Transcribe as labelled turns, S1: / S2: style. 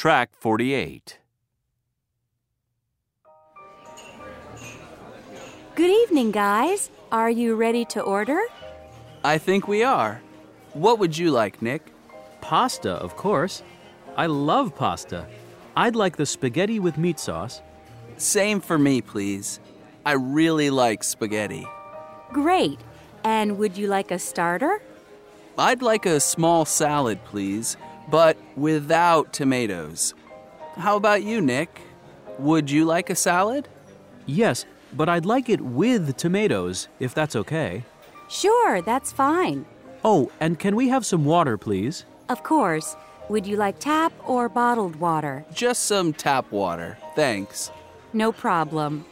S1: Track 48.
S2: Good evening, guys. Are you ready to order?
S3: I think we are. What would you like, Nick?
S4: Pasta, of course. I love pasta. I'd like the spaghetti with meat sauce.
S3: Same for me, please. I really like spaghetti.
S2: Great. And would you like a starter?
S3: I'd like a small salad, please, but without tomatoes. How about you, Nick? Would you like a salad?
S4: Yes, but I'd like it with tomatoes, if that's okay.
S2: Sure, that's fine.
S4: Oh, and can we have some water, please?
S2: Of course. Would you like tap or bottled water?
S3: Just some tap water. Thanks.
S2: No problem.